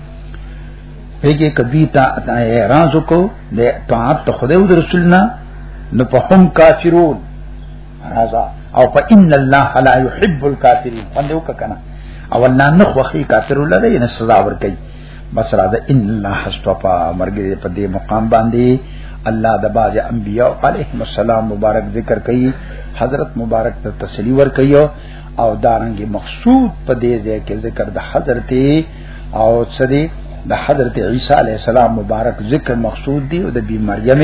هیګه کبي تا اعتراض کو د طاعت ته خدای او رسولنا نو په هم کافرون هاذا او په ان الله لا يحب الكافرين باندې وکنا او الله نه خوخي کافر لره نه سزا ور کوي بس را ده ان الله استوفا مرګ دې په دې مقام باندې الله د باج انبیاء علیهم السلام مبارک ذکر کوي حضرت مبارک ته تسلی ور کوي او دارنګي مقصود په دې ځای کې ذکر د حضرت او سدي د حضرت عیسی علی السلام مبارک ذکر مقصود دی او د بی مریم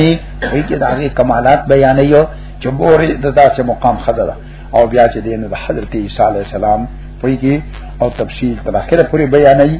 وی کې داغه کمالات بیانې یو چې بورې د داسې مقام خزه ده او بیا چې دینه د حضرت عیسی علی السلام پویږي او تفصیل تر اخره پورې بیانوي